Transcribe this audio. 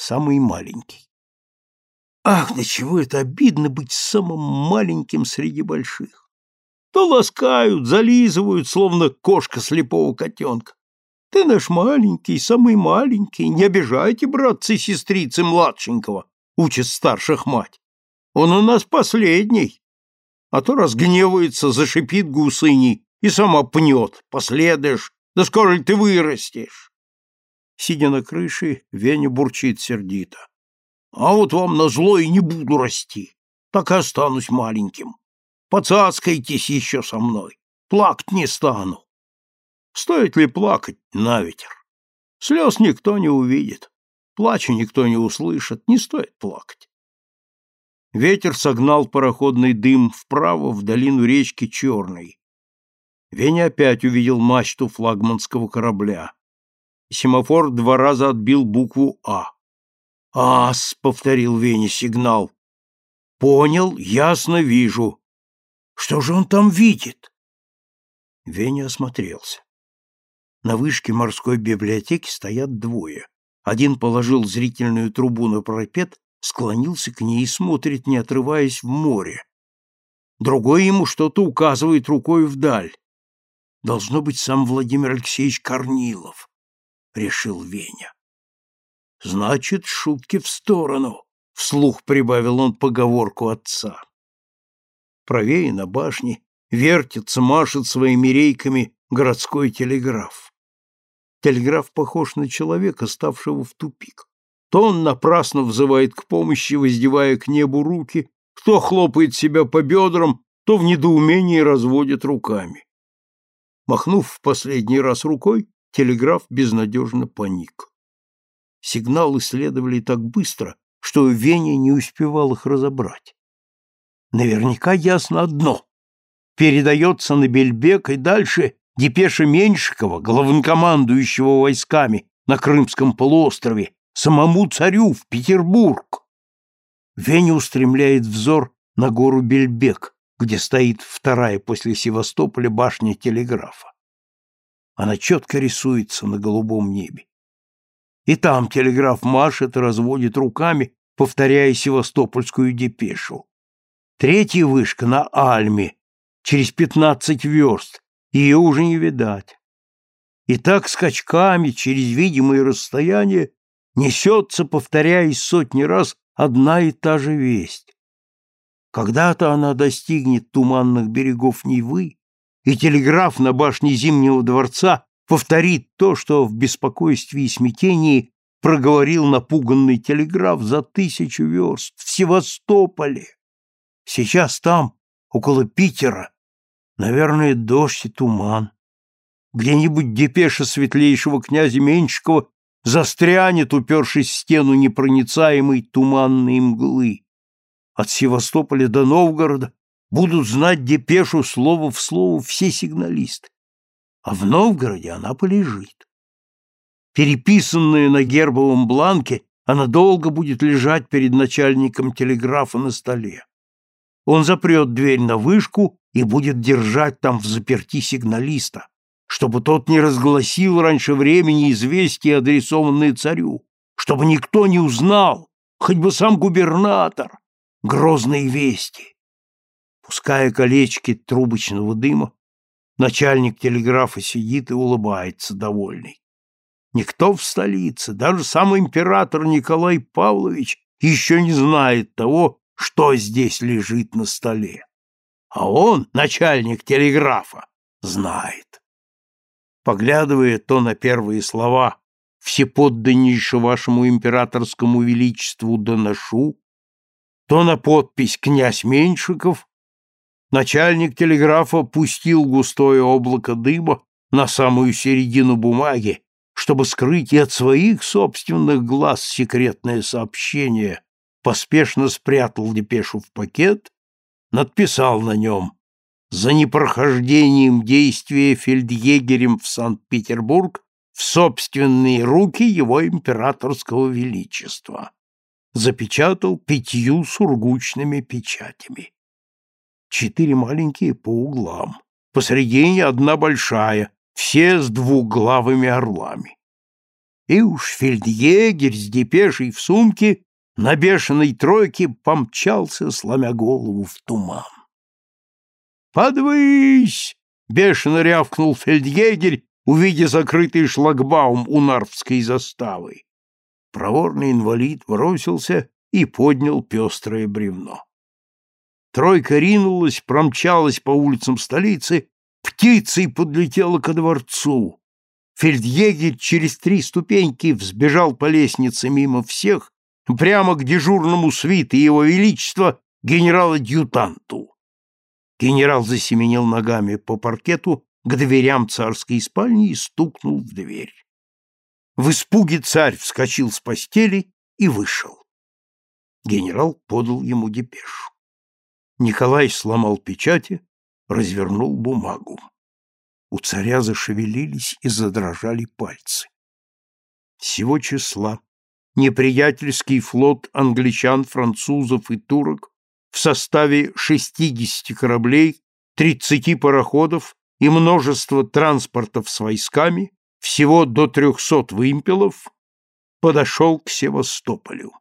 самый маленький. Ах, до чего это обидно быть самым маленьким среди больших. То ласкают, зализывают, словно кошка слепого котенка. Ты наш маленький, самый маленький, не обижайте, братцы и сестрицы младшенького, учит старших мать. Он у нас последний. А то разгневается, зашипит гусыней и сама пнет. Последуешь, да скоро ли ты вырастешь? Сидя на крыше, Веня бурчит сердито. А вот вам назло и не буду расти, так и останусь маленьким. Поцацкайтесь еще со мной, плакать не стану. Стоит ли плакать на ветер? Слез никто не увидит, плача никто не услышит, не стоит плакать. Ветер согнал пароходный дым вправо в долину речки Черной. Веня опять увидел мачту флагманского корабля. Семафор два раза отбил букву «А». «Ас», — повторил Веня сигнал. «Понял, ясно вижу. Что же он там видит?» Веня осмотрелся. На вышке морской библиотеки стоят двое. Один положил зрительную трубу на парапет, склонился к ней и смотрит, не отрываясь в море. Другой ему что-то указывает рукой вдаль. Должно быть сам Владимир Алексеевич Корнилов, решил Веня. Значит, шутки в сторону, вслух прибавил он поговорку отца. Правее на башне вертится, машет своими рейками городской телеграф. Телеграф похож на человека, ставшего в тупик. То он напрасно взывает к помощи, воздевая к небу руки, кто хлопает себя по бедрам, то в недоумении разводит руками. Махнув в последний раз рукой, телеграф безнадежно паник. Сигналы следовали так быстро, что Веня не успевал их разобрать. Наверняка ясно одно. Передается на Бельбек и дальше депеша Меньшикова, главнокомандующего войсками на Крымском полуострове, самому царю в Петербург. Веня устремляет взор на гору Бельбек, где стоит вторая после Севастополя башня телеграфа. Она четко рисуется на голубом небе. И там телеграф машет и разводит руками, повторяя севастопольскую депешу. Третья вышка на Альме, через пятнадцать верст, ее уже не видать. И так скачками через видимые расстояния несется, повторяясь сотни раз, одна и та же весть. Когда-то она достигнет туманных берегов Невы, и телеграф на башне Зимнего дворца повторит то, что в беспокойстве и смятении проговорил напуганный телеграф за тысячу верст в Севастополе. Сейчас там, около Питера, Наверное, дождь и туман. Где-нибудь депеша светлейшего князя Меньшикова застрянет, упершись в стену непроницаемой туманной мглы. От Севастополя до Новгорода будут знать депешу слово в слово все сигналисты. А в Новгороде она полежит. Переписанная на гербовом бланке, она долго будет лежать перед начальником телеграфа на столе. Он запрет дверь на вышку и будет держать там в заперти сигналиста, чтобы тот не разгласил раньше времени известия, адресованные царю, чтобы никто не узнал, хоть бы сам губернатор, грозные вести. Пуская колечки трубочного дыма, начальник телеграфа сидит и улыбается довольный. Никто в столице, даже сам император Николай Павлович, еще не знает того, что здесь лежит на столе. А он, начальник телеграфа, знает. Поглядывая то на первые слова «Всеподданнейше вашему императорскому величеству доношу», то на подпись «Князь Меньшиков», начальник телеграфа пустил густое облако дыма на самую середину бумаги, чтобы скрыть и от своих собственных глаз секретное сообщение, поспешно спрятал депешу в пакет надписал на нем «За непрохождением действия фельдъегерем в Санкт-Петербург в собственные руки его императорского величества». Запечатал пятью сургучными печатями. Четыре маленькие по углам, посредине одна большая, все с двуглавыми орлами. и уж фельдъегерь с депешей в сумке на бешеной тройке помчался, сломя голову в туман. «Подвысь!» — бешено рявкнул фельдъегерь, увидя закрытый шлагбаум у Нарвской заставы. Проворный инвалид бросился и поднял пестрое бревно. Тройка ринулась, промчалась по улицам столицы, птицей подлетела ко дворцу. Фельдъегерь через три ступеньки взбежал по лестнице мимо всех, прямо к дежурному свиты его величества генерал-адъютанту. Генерал засеменил ногами по паркету к дверям царской спальни и стукнул в дверь. В испуге царь вскочил с постели и вышел. Генерал подал ему депешу. Николай сломал печати, развернул бумагу. У царя зашевелились и задрожали пальцы. Сего числа неприятельский флот англичан, французов и турок в составе 60 кораблей, 30 пароходов и множество транспортов с войсками, всего до 300 вымпелов, подошел к Севастополю.